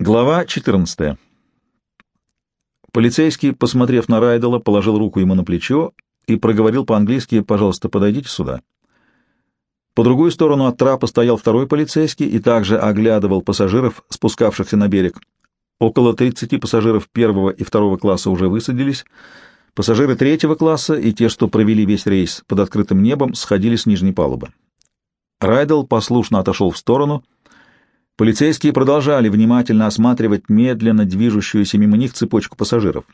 Глава 14. Полицейский, посмотрев на Райдела, положил руку ему на плечо и проговорил по-английски «Пожалуйста, подойдите сюда». По другую сторону от трапа стоял второй полицейский и также оглядывал пассажиров, спускавшихся на берег. Около 30 пассажиров первого и второго класса уже высадились. Пассажиры третьего класса и те, что провели весь рейс под открытым небом, сходили с нижней палубы. Райдел послушно отошел в сторону — Полицейские продолжали внимательно осматривать медленно движущуюся мимо них цепочку пассажиров.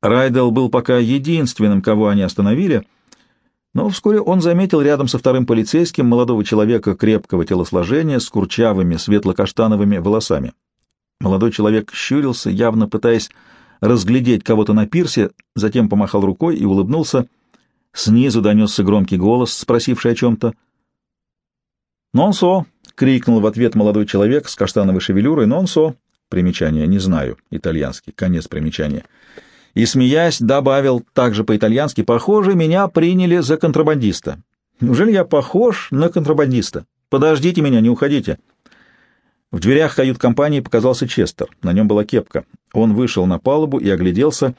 Райдел был пока единственным, кого они остановили, но вскоре он заметил рядом со вторым полицейским молодого человека крепкого телосложения с курчавыми светло-каштановыми волосами. Молодой человек щурился, явно пытаясь разглядеть кого-то на пирсе, затем помахал рукой и улыбнулся. Снизу донесся громкий голос, спросивший о чем-то. «Нонсо!» — крикнул в ответ молодой человек с каштановой шевелюрой. «Нонсо!» Примечание. Не знаю. Итальянский. Конец примечания. И, смеясь, добавил также по-итальянски. «Похоже, меня приняли за контрабандиста. Неужели я похож на контрабандиста? Подождите меня, не уходите». В дверях кают-компании показался Честер. На нем была кепка. Он вышел на палубу и огляделся,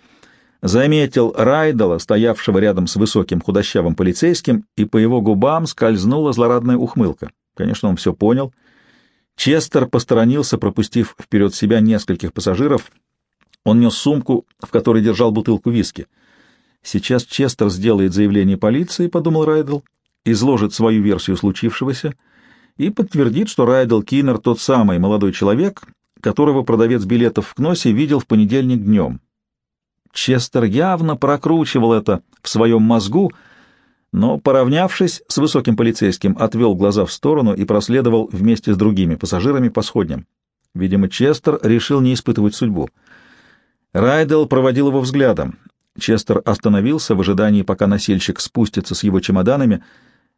заметил Райдала, стоявшего рядом с высоким худощавым полицейским, и по его губам скользнула злорадная ухмылка. Конечно, он все понял. Честер посторонился, пропустив вперед себя нескольких пассажиров. Он нес сумку, в которой держал бутылку виски. Сейчас Честер сделает заявление полиции, — подумал Райдл, — изложит свою версию случившегося и подтвердит, что Райдл Киннер тот самый молодой человек, которого продавец билетов в Кносе видел в понедельник днем. Честер явно прокручивал это в своем мозгу, — но, поравнявшись с высоким полицейским, отвел глаза в сторону и проследовал вместе с другими пассажирами по сходням. Видимо, Честер решил не испытывать судьбу. Райдел проводил его взглядом. Честер остановился в ожидании, пока носильщик спустится с его чемоданами.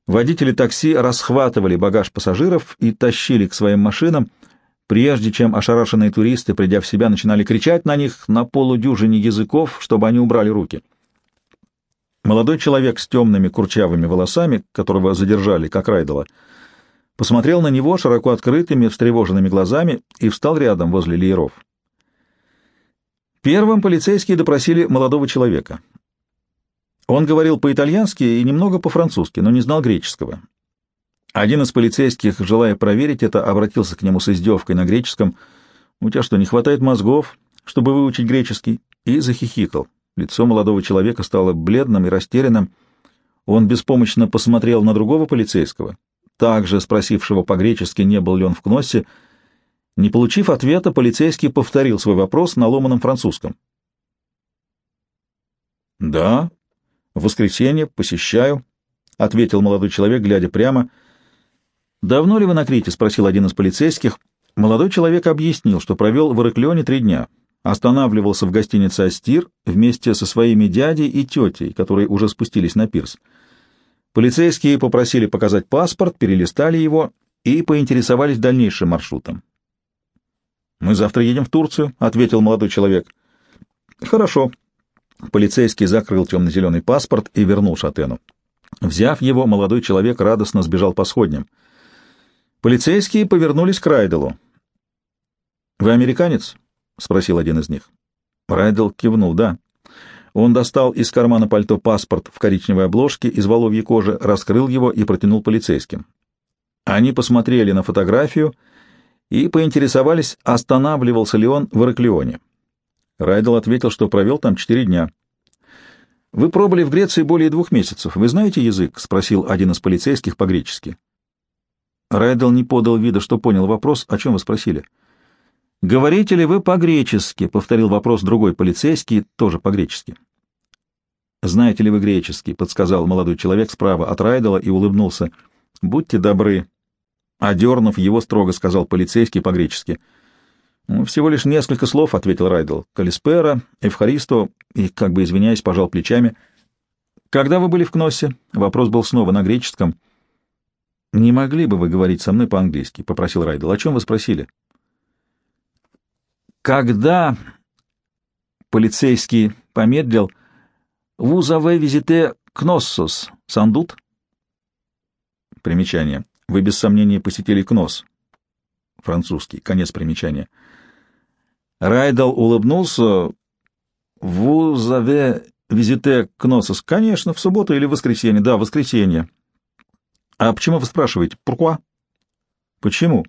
Водители такси расхватывали багаж пассажиров и тащили к своим машинам, прежде чем ошарашенные туристы, придя в себя, начинали кричать на них на полудюжине языков, чтобы они убрали руки. Молодой человек с темными курчавыми волосами, которого задержали, как Райдела, посмотрел на него широко открытыми, встревоженными глазами и встал рядом возле лееров. Первым полицейские допросили молодого человека. Он говорил по-итальянски и немного по-французски, но не знал греческого. Один из полицейских, желая проверить это, обратился к нему с издевкой на греческом. «У тебя что, не хватает мозгов, чтобы выучить греческий?» и захихикал. Лицо молодого человека стало бледным и растерянным. Он беспомощно посмотрел на другого полицейского, также спросившего по-гречески, не был ли он в Кноссе. Не получив ответа, полицейский повторил свой вопрос на ломаном французском. «Да, в воскресенье посещаю», — ответил молодой человек, глядя прямо. «Давно ли вы на Крите?» — спросил один из полицейских. Молодой человек объяснил, что провел в Ираклионе три дня останавливался в гостинице «Астир» вместе со своими дядей и тетей, которые уже спустились на пирс. Полицейские попросили показать паспорт, перелистали его и поинтересовались дальнейшим маршрутом. «Мы завтра едем в Турцию», — ответил молодой человек. «Хорошо». Полицейский закрыл темно-зеленый паспорт и вернул Шатену. Взяв его, молодой человек радостно сбежал по сходням. Полицейские повернулись к Райделу. «Вы американец?» — спросил один из них. Райдел кивнул, да. Он достал из кармана пальто паспорт в коричневой обложке из воловьей кожи, раскрыл его и протянул полицейским. Они посмотрели на фотографию и поинтересовались, останавливался ли он в Ираклионе. Райдел ответил, что провел там четыре дня. «Вы пробыли в Греции более двух месяцев. Вы знаете язык?» — спросил один из полицейских по-гречески. Райдел не подал вида, что понял вопрос, о чем вы спросили. — «Говорите ли вы по-гречески?» — повторил вопрос другой полицейский, тоже по-гречески. «Знаете ли вы греческий?» — подсказал молодой человек справа от Райдела и улыбнулся. «Будьте добры». Одернув его, строго сказал полицейский по-гречески. «Ну, «Всего лишь несколько слов», — ответил Райдел. «Калиспера, Эвхаристо» и, как бы извиняясь, пожал плечами. «Когда вы были в Кноссе?» Вопрос был снова на греческом. «Не могли бы вы говорить со мной по-английски?» — попросил Райдел. «О чем вы спросили?» Когда полицейский помедлил, «Vous avez visité Кноссос, Сандут?» Примечание. Вы без сомнения посетили Кнос. французский, конец примечания. Райдал улыбнулся. «Vous avez visité Кносос?» «Конечно, в субботу или в воскресенье?» «Да, в воскресенье». «А почему вы спрашиваете? Pourquoi?» «Почему?»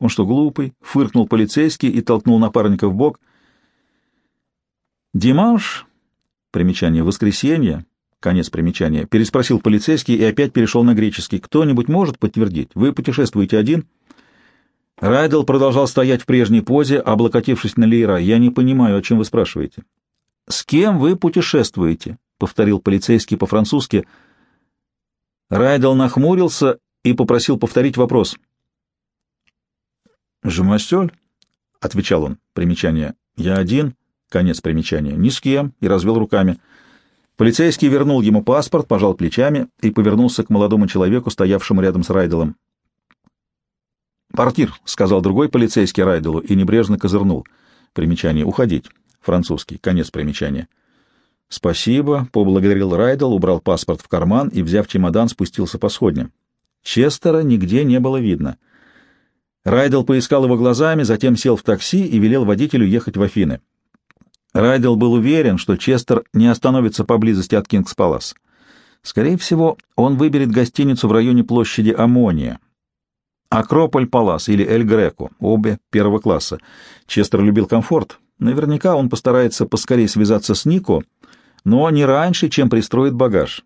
«Он что, глупый?» — фыркнул полицейский и толкнул напарника в бок. «Диманш?» Примечание. «Воскресенье?» Конец примечания. Переспросил полицейский и опять перешел на греческий. «Кто-нибудь может подтвердить? Вы путешествуете один?» Райдел продолжал стоять в прежней позе, облокотившись на Лейра. «Я не понимаю, о чем вы спрашиваете». «С кем вы путешествуете?» — повторил полицейский по-французски. Райдел нахмурился и попросил повторить вопрос. «Жемастель?» — отвечал он. Примечание. «Я один». Конец примечания. «Ни с кем» и развел руками. Полицейский вернул ему паспорт, пожал плечами и повернулся к молодому человеку, стоявшему рядом с Райделом. «Портир», — сказал другой полицейский Райделу и небрежно козырнул. Примечание «Уходить». Французский. Конец примечания. «Спасибо», — поблагодарил Райдел, убрал паспорт в карман и, взяв чемодан, спустился по сходням. Честера нигде не было видно. Райдел поискал его глазами, затем сел в такси и велел водителю ехать в Афины. Райдел был уверен, что Честер не остановится поблизости от Кингс-Палас. Скорее всего, он выберет гостиницу в районе площади Амония. Акрополь-Палас или Эль-Греко, обе первого класса. Честер любил комфорт. Наверняка он постарается поскорее связаться с Нико, но не раньше, чем пристроит багаж.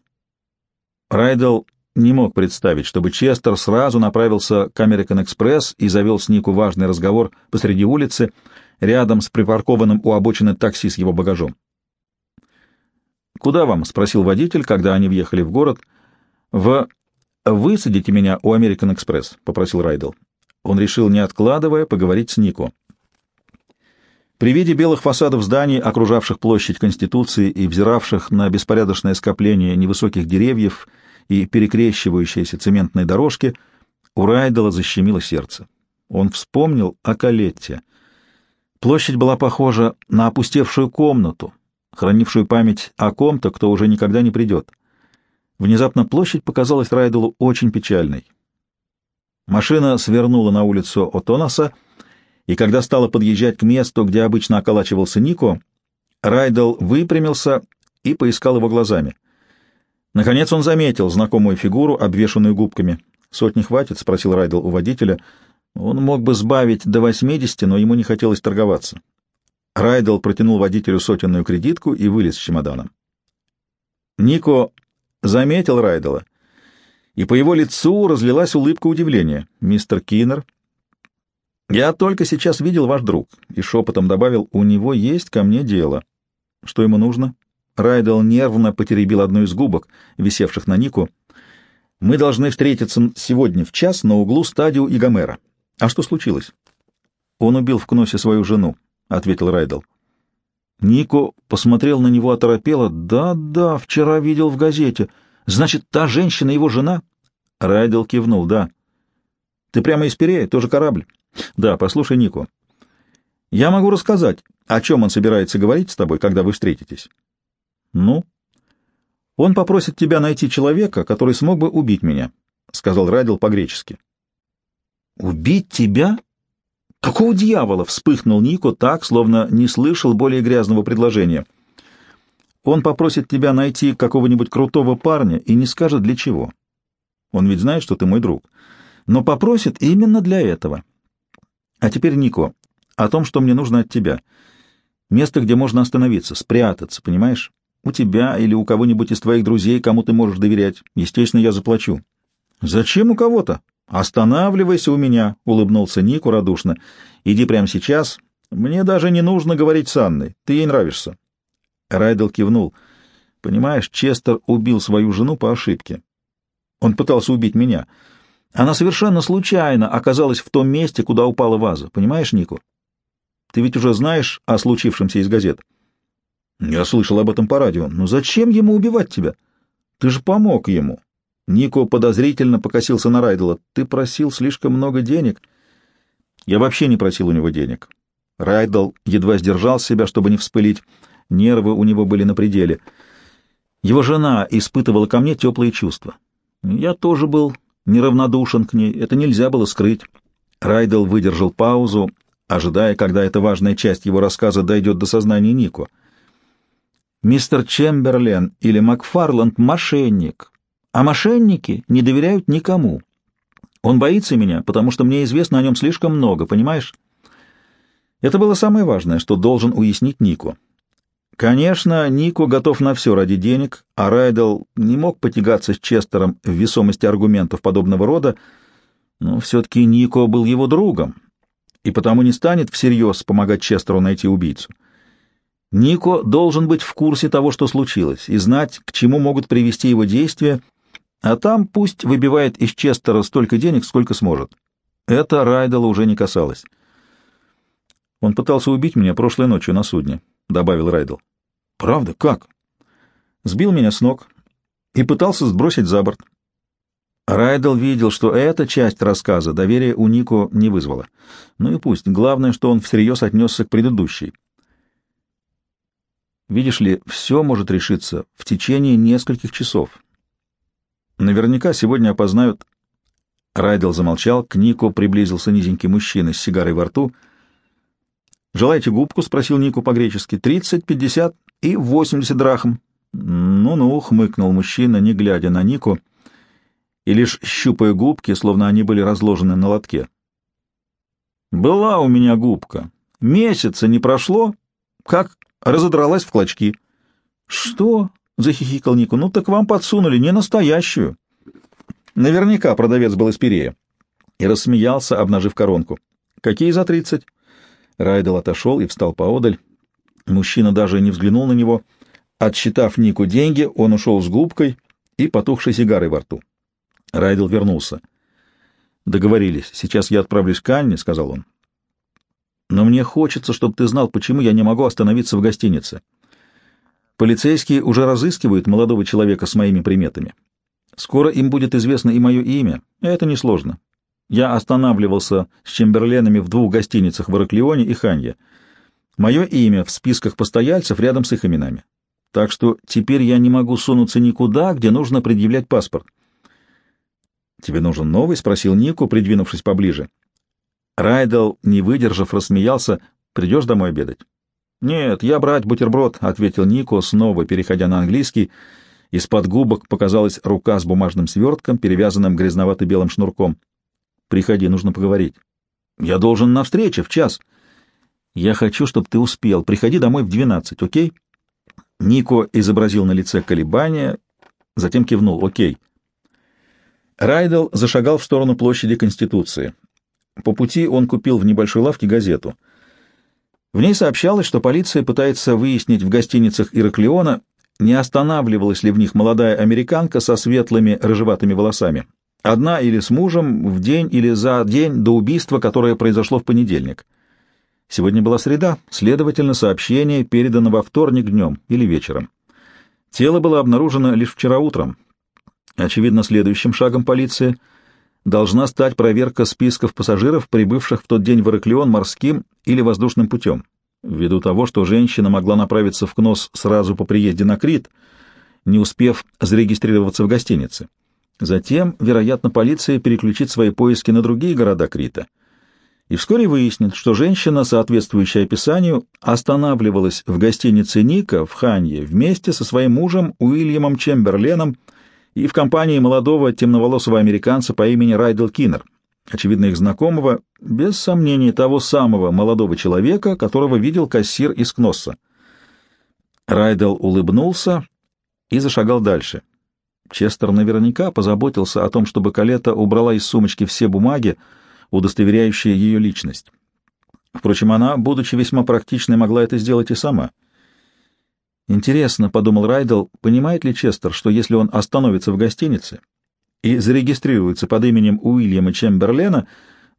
Райдел не мог представить, чтобы Честер сразу направился к Express и завел с Нику важный разговор посреди улицы, рядом с припаркованным у обочины такси с его багажом. «Куда вам?» — спросил водитель, когда они въехали в город. «В... Высадите меня у Express», — попросил Райдел. Он решил, не откладывая, поговорить с Нико. При виде белых фасадов зданий, окружавших площадь Конституции и взиравших на беспорядочное скопление невысоких деревьев и перекрещивающиеся цементные дорожки, у Райдела защемило сердце. Он вспомнил о Калетте — Площадь была похожа на опустевшую комнату, хранившую память о ком-то, кто уже никогда не придет. Внезапно площадь показалась Райделу очень печальной. Машина свернула на улицу Отонаса, и когда стала подъезжать к месту, где обычно околачивался Нико, Райдел выпрямился и поискал его глазами. Наконец он заметил знакомую фигуру, обвешанную губками. «Сотни хватит?» — спросил Райдел у водителя. Он мог бы сбавить до 80, но ему не хотелось торговаться. Райдел протянул водителю сотенную кредитку и вылез с чемоданом. Нико заметил Райдела, и по его лицу разлилась улыбка удивления. «Мистер Киннер, я только сейчас видел ваш друг», и шепотом добавил, «у него есть ко мне дело». «Что ему нужно?» Райдел нервно потеребил одну из губок, висевших на Нику. «Мы должны встретиться сегодня в час на углу стадио и Гомера. А что случилось? Он убил в Кносе свою жену, ответил Райдел. Нико посмотрел на него оторопело. Да-да, вчера видел в газете. Значит, та женщина его жена? Райдел кивнул. Да. Ты прямо из Пирея, тоже корабль? Да, послушай, Нико. Я могу рассказать, о чем он собирается говорить с тобой, когда вы встретитесь. Ну? Он попросит тебя найти человека, который смог бы убить меня, сказал Райдел по-гречески. «Убить тебя?» «Какого дьявола?» — вспыхнул Нико так, словно не слышал более грязного предложения. «Он попросит тебя найти какого-нибудь крутого парня и не скажет для чего. Он ведь знает, что ты мой друг. Но попросит именно для этого. А теперь, Нико, о том, что мне нужно от тебя. Место, где можно остановиться, спрятаться, понимаешь? У тебя или у кого-нибудь из твоих друзей, кому ты можешь доверять. Естественно, я заплачу». «Зачем у кого-то?» «Останавливайся у меня», — улыбнулся Нику радушно. «Иди прямо сейчас. Мне даже не нужно говорить с Анной. Ты ей нравишься». Райдел кивнул. «Понимаешь, Честер убил свою жену по ошибке. Он пытался убить меня. Она совершенно случайно оказалась в том месте, куда упала ваза. Понимаешь, Нику? Ты ведь уже знаешь о случившемся из газет». «Я слышал об этом по радио. Но зачем ему убивать тебя? Ты же помог ему. Нико подозрительно покосился на Райдела. «Ты просил слишком много денег». «Я вообще не просил у него денег». Райдел едва сдержал себя, чтобы не вспылить. Нервы у него были на пределе. Его жена испытывала ко мне теплые чувства. Я тоже был неравнодушен к ней, это нельзя было скрыть. Райдел выдержал паузу, ожидая, когда эта важная часть его рассказа дойдет до сознания Нико. «Мистер Чемберлен или Макфарланд — мошенник, а мошенники не доверяют никому. Он боится меня, потому что мне известно о нем слишком много, понимаешь?» Это было самое важное, что должен уяснить Нико. Конечно, Нико готов на все ради денег, а Райдел не мог потягаться с Честером в весомости аргументов подобного рода, но все-таки Нико был его другом, и потому не станет всерьез помогать Честеру найти убийцу. Нико должен быть в курсе того, что случилось, и знать, к чему могут привести его действия, а там пусть выбивает из Честера столько денег, сколько сможет. Это Райдела уже не касалось. Он пытался убить меня прошлой ночью на судне, — добавил Райдел. — Правда? Как? Сбил меня с ног и пытался сбросить за борт. Райдел видел, что эта часть рассказа доверия у Нико не вызвала. Ну и пусть. Главное, что он всерьез отнесся к предыдущей. Видишь ли, все может решиться в течение нескольких часов. Наверняка сегодня опознают... Райдел замолчал, к Нику приблизился низенький мужчина с сигарой во рту. «Желаете губку?» — спросил Нику по-гречески. «Тридцать, пятьдесят и восемьдесят драхм». «Ну-ну», — хмыкнул мужчина, не глядя на Нику, — и лишь щупая губки, словно они были разложены на лотке. «Была у меня губка. Месяца не прошло, как разодралась в клочки». «Что?» — захихикал Нику. «Ну так вам подсунули не настоящую». Наверняка продавец был из Пирея. И рассмеялся, обнажив коронку. «Какие за тридцать?» Райдел отошел и встал поодаль. Мужчина даже не взглянул на него. Отсчитав Нику деньги, он ушел с губкой и потухшей сигарой во рту. Райдел вернулся. «Договорились. Сейчас я отправлюсь к Анне», — сказал он. «Но мне хочется, чтобы ты знал, почему я не могу остановиться в гостинице. Полицейские уже разыскивают молодого человека с моими приметами. Скоро им будет известно и мое имя. Это несложно. Я останавливался с Чемберленами в двух гостиницах в Ираклионе и Ханье. Мое имя в списках постояльцев рядом с их именами. Так что теперь я не могу сунуться никуда, где нужно предъявлять паспорт. «Тебе нужен новый?» — спросил Нику, придвинувшись поближе. Райдел, не выдержав, рассмеялся. «Придешь домой обедать?» «Нет, я брать бутерброд», — ответил Нико, снова переходя на английский. Из-под губок показалась рука с бумажным свертком, перевязанным грязновато-белым шнурком. «Приходи, нужно поговорить». «Я должен на встрече в час». «Я хочу, чтобы ты успел. Приходи домой в двенадцать, окей?» Нико изобразил на лице колебания, затем кивнул. «Окей». Райдел зашагал в сторону площади Конституции. По пути он купил в небольшой лавке газету. В ней сообщалось, что полиция пытается выяснить в гостиницах Ираклиона, не останавливалась ли в них молодая американка со светлыми рыжеватыми волосами. Одна или с мужем в день или за день до убийства, которое произошло в понедельник. Сегодня была среда, следовательно, сообщение передано во вторник днем или вечером. Тело было обнаружено лишь вчера утром, Очевидно, следующим шагом полиции должна стать проверка списков пассажиров, прибывших в тот день в Ираклион морским или воздушным путем, ввиду того, что женщина могла направиться в КНОС сразу по приезде на Крит, не успев зарегистрироваться в гостинице. Затем, вероятно, полиция переключит свои поиски на другие города Крита и вскоре выяснит, что женщина, соответствующая описанию, останавливалась в гостинице Ника в Ханье вместе со своим мужем Уильямом Чемберленом, и в компании молодого темноволосого американца по имени Райдел Киннер, очевидно их знакомого, без сомнений того самого молодого человека, которого видел кассир из Кносса. Райдел улыбнулся и зашагал дальше. Честер наверняка позаботился о том, чтобы Калета убрала из сумочки все бумаги, удостоверяющие ее личность. Впрочем, она, будучи весьма практичной, могла это сделать и сама — Интересно, — подумал Райдел, — понимает ли Честер, что если он остановится в гостинице и зарегистрируется под именем Уильяма Чемберлена,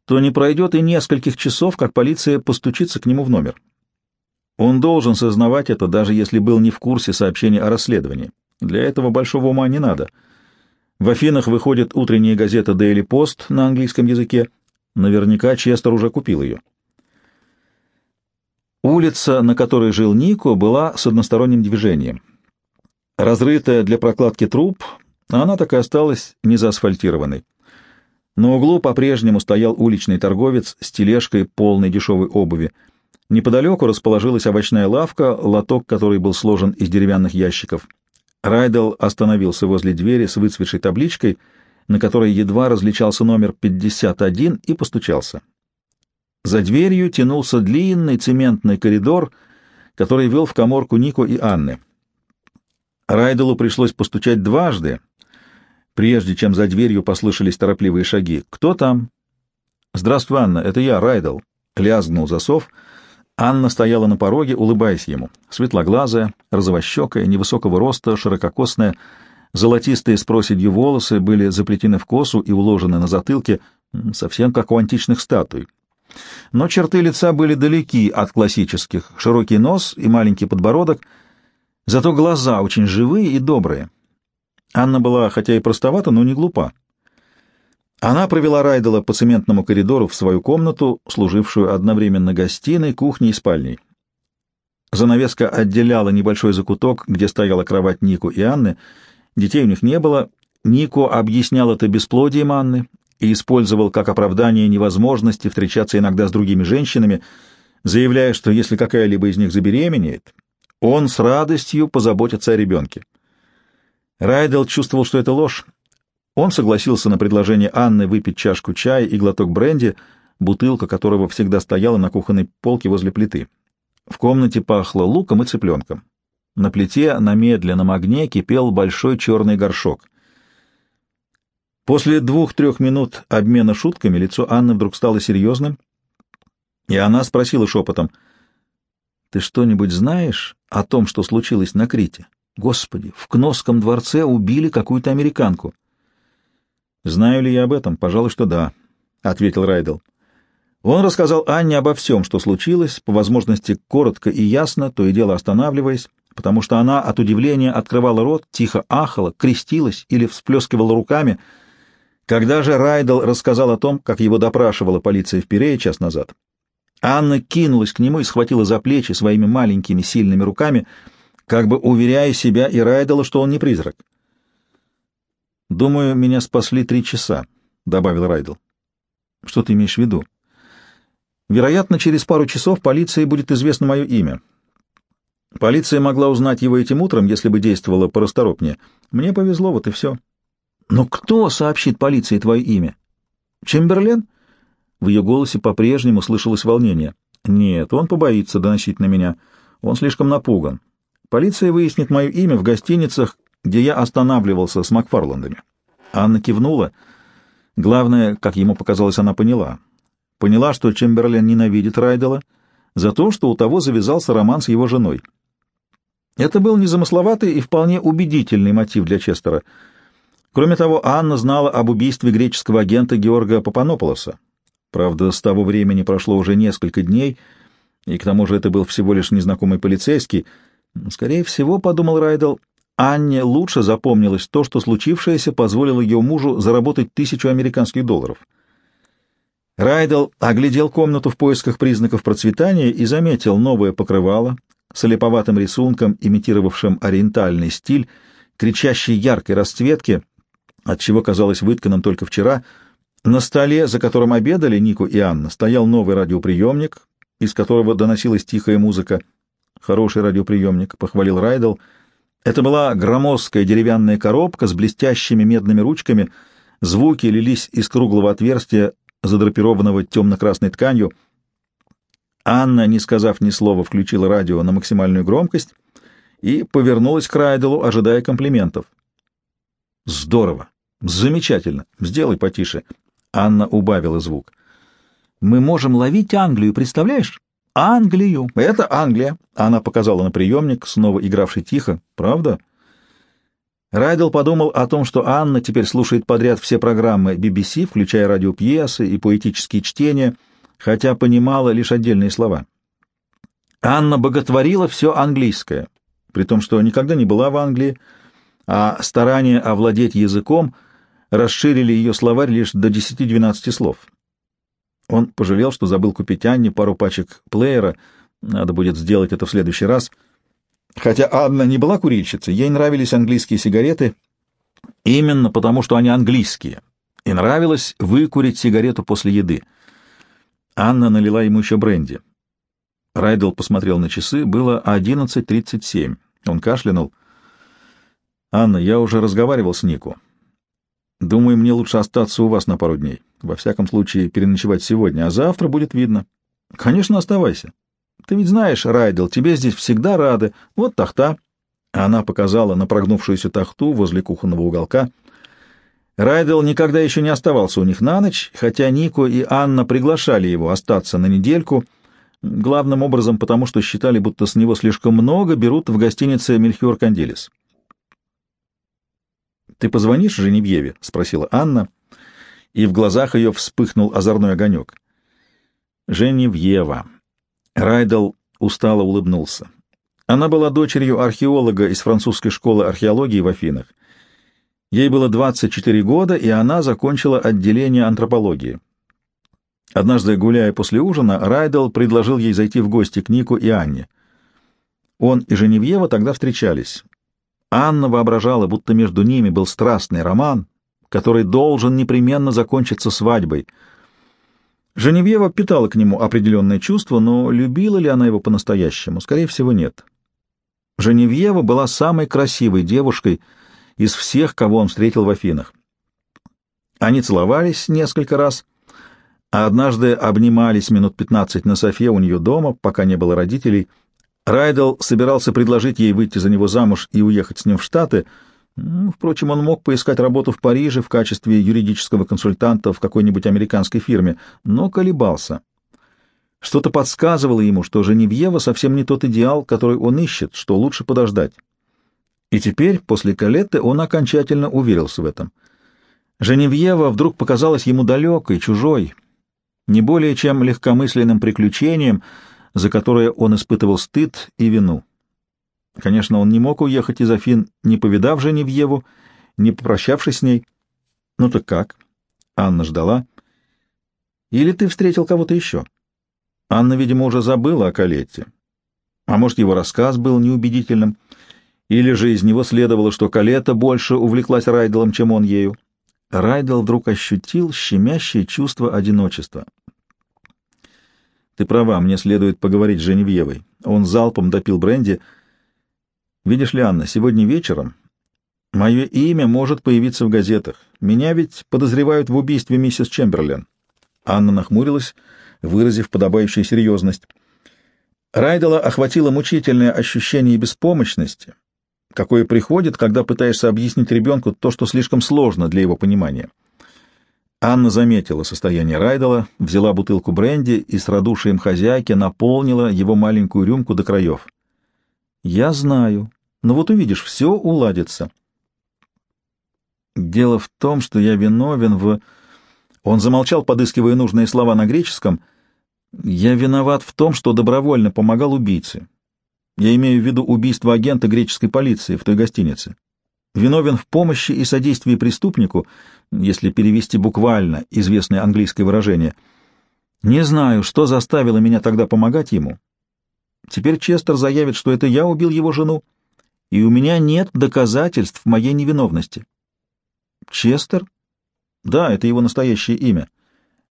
то не пройдет и нескольких часов, как полиция постучится к нему в номер. Он должен сознавать это, даже если был не в курсе сообщения о расследовании. Для этого большого ума не надо. В Афинах выходит утренняя газета Daily Post на английском языке. Наверняка Честер уже купил ее. Улица, на которой жил Нико, была с односторонним движением. Разрытая для прокладки труб, она так и осталась незаасфальтированной. На углу по-прежнему стоял уличный торговец с тележкой полной дешевой обуви. Неподалеку расположилась овощная лавка, лоток которой был сложен из деревянных ящиков. Райдел остановился возле двери с выцветшей табличкой, на которой едва различался номер 51, и постучался. За дверью тянулся длинный цементный коридор, который вел в коморку Нико и Анны. Райделу пришлось постучать дважды, прежде чем за дверью послышались торопливые шаги. «Кто там?» «Здравствуй, Анна, это я, Райдел», — лязгнул засов. Анна стояла на пороге, улыбаясь ему. Светлоглазая, розовощекая, невысокого роста, ширококосная, золотистые с проседью волосы были заплетены в косу и уложены на затылке, совсем как у античных статуй. Но черты лица были далеки от классических, широкий нос и маленький подбородок, зато глаза очень живые и добрые. Анна была, хотя и простовата, но не глупа. Она провела Райдела по цементному коридору в свою комнату, служившую одновременно гостиной, кухней и спальней. Занавеска отделяла небольшой закуток, где стояла кровать Нику и Анны. Детей у них не было. Нико объяснял это бесплодием Анны и использовал как оправдание невозможности встречаться иногда с другими женщинами, заявляя, что если какая-либо из них забеременеет, он с радостью позаботится о ребенке. Райдел чувствовал, что это ложь. Он согласился на предложение Анны выпить чашку чая и глоток бренди, бутылка которого всегда стояла на кухонной полке возле плиты. В комнате пахло луком и цыпленком. На плите на медленном огне кипел большой черный горшок. После двух-трех минут обмена шутками лицо Анны вдруг стало серьезным, и она спросила шепотом, «Ты что-нибудь знаешь о том, что случилось на Крите?» Господи, в Кносском дворце убили какую-то американку. Знаю ли я об этом? Пожалуй, что да, ответил Райдел. Он рассказал Анне обо всем, что случилось, по возможности коротко и ясно, то и дело останавливаясь, потому что она от удивления открывала рот, тихо ахала, крестилась или всплескивала руками. Когда же Райдел рассказал о том, как его допрашивала полиция в Пирее час назад, Анна кинулась к нему и схватила за плечи своими маленькими сильными руками — как бы уверяя себя и Райдела, что он не призрак. «Думаю, меня спасли три часа», — добавил Райдл. «Что ты имеешь в виду?» «Вероятно, через пару часов полиции будет известно мое имя. Полиция могла узнать его этим утром, если бы действовала порасторопнее. Мне повезло, вот и все». «Но кто сообщит полиции твое имя?» «Чемберлен?» В ее голосе по-прежнему слышалось волнение. «Нет, он побоится доносить на меня. Он слишком напуган. Полиция выяснит мое имя в гостиницах, где я останавливался с Макфарландами. Анна кивнула. Главное, как ему показалось, она поняла. Поняла, что Чемберлен ненавидит Райдела за то, что у того завязался роман с его женой. Это был незамысловатый и вполне убедительный мотив для Честера. Кроме того, Анна знала об убийстве греческого агента Георга Папанополоса. Правда, с того времени прошло уже несколько дней, и к тому же это был всего лишь незнакомый полицейский — Скорее всего, — подумал Райдел, — Анне лучше запомнилось то, что случившееся позволило ее мужу заработать тысячу американских долларов. Райдел оглядел комнату в поисках признаков процветания и заметил новое покрывало с олиповатым рисунком, имитировавшим ориентальный стиль, кричащей яркой расцветки, отчего казалось вытканным только вчера. На столе, за которым обедали Нику и Анна, стоял новый радиоприемник, из которого доносилась тихая музыка — Хороший радиоприемник, — похвалил Райдел. Это была громоздкая деревянная коробка с блестящими медными ручками. Звуки лились из круглого отверстия, задрапированного темно-красной тканью. Анна, не сказав ни слова, включила радио на максимальную громкость и повернулась к Райделу, ожидая комплиментов. «Здорово! Замечательно! Сделай потише!» Анна убавила звук. «Мы можем ловить Англию, представляешь? Англию. Это Англия. Она показала на приемник, снова игравший тихо. Правда? Райдел подумал о том, что Анна теперь слушает подряд все программы BBC, включая радиопьесы и поэтические чтения, хотя понимала лишь отдельные слова. Анна боготворила все английское, при том, что никогда не была в Англии, а старания овладеть языком расширили ее словарь лишь до 10-12 слов. Он пожалел, что забыл купить Анне пару пачек плеера. Надо будет сделать это в следующий раз. Хотя Анна не была курильщицей, ей нравились английские сигареты именно потому, что они английские, и нравилось выкурить сигарету после еды. Анна налила ему еще бренди. Райдел посмотрел на часы, было 11.37. Он кашлянул. «Анна, я уже разговаривал с Нику. Думаю, мне лучше остаться у вас на пару дней. Во всяком случае, переночевать сегодня, а завтра будет видно. Конечно, оставайся. Ты ведь знаешь, Райдел, тебе здесь всегда рады. Вот тахта». Она показала на прогнувшуюся тахту возле кухонного уголка. Райдел никогда еще не оставался у них на ночь, хотя Нико и Анна приглашали его остаться на недельку — главным образом потому, что считали, будто с него слишком много берут в гостинице «Мельхиор Кандилис». «Ты позвонишь Женевьеве?» — спросила Анна, и в глазах ее вспыхнул озорной огонек. «Женевьева». Райдел устало улыбнулся. Она была дочерью археолога из французской школы археологии в Афинах. Ей было 24 года, и она закончила отделение антропологии. Однажды, гуляя после ужина, Райдел предложил ей зайти в гости к Нику и Анне. Он и Женевьева тогда встречались. Анна воображала, будто между ними был страстный роман, который должен непременно закончиться свадьбой. Женевьева питала к нему определенное чувство, но любила ли она его по-настоящему? Скорее всего, нет. Женевьева была самой красивой девушкой из всех, кого он встретил в Афинах. Они целовались несколько раз — а однажды обнимались минут пятнадцать на софе у нее дома, пока не было родителей. Райдел собирался предложить ей выйти за него замуж и уехать с ним в Штаты. Впрочем, он мог поискать работу в Париже в качестве юридического консультанта в какой-нибудь американской фирме, но колебался. Что-то подсказывало ему, что Женевьева совсем не тот идеал, который он ищет, что лучше подождать. И теперь, после Калетты, он окончательно уверился в этом. Женевьева вдруг показалась ему далекой, чужой — не более чем легкомысленным приключением, за которое он испытывал стыд и вину. Конечно, он не мог уехать из Афин, не повидав Женевьеву, не попрощавшись с ней. Ну так как? Анна ждала. Или ты встретил кого-то еще? Анна, видимо, уже забыла о Калетте. А может, его рассказ был неубедительным, или же из него следовало, что Калета больше увлеклась Райделом, чем он ею. Райдел вдруг ощутил щемящее чувство одиночества. «Ты права, мне следует поговорить с Женевьевой». Он залпом допил бренди. «Видишь ли, Анна, сегодня вечером мое имя может появиться в газетах. Меня ведь подозревают в убийстве миссис Чемберлен». Анна нахмурилась, выразив подобающую серьезность. Райдела охватило мучительное ощущение беспомощности — какое приходит, когда пытаешься объяснить ребенку то, что слишком сложно для его понимания. Анна заметила состояние Райдела, взяла бутылку бренди и с радушием хозяйки наполнила его маленькую рюмку до краев. «Я знаю, но вот увидишь, все уладится». «Дело в том, что я виновен в...» Он замолчал, подыскивая нужные слова на греческом. «Я виноват в том, что добровольно помогал убийце. Я имею в виду убийство агента греческой полиции в той гостинице. Виновен в помощи и содействии преступнику, если перевести буквально известное английское выражение. Не знаю, что заставило меня тогда помогать ему. Теперь Честер заявит, что это я убил его жену, и у меня нет доказательств моей невиновности. Честер? Да, это его настоящее имя.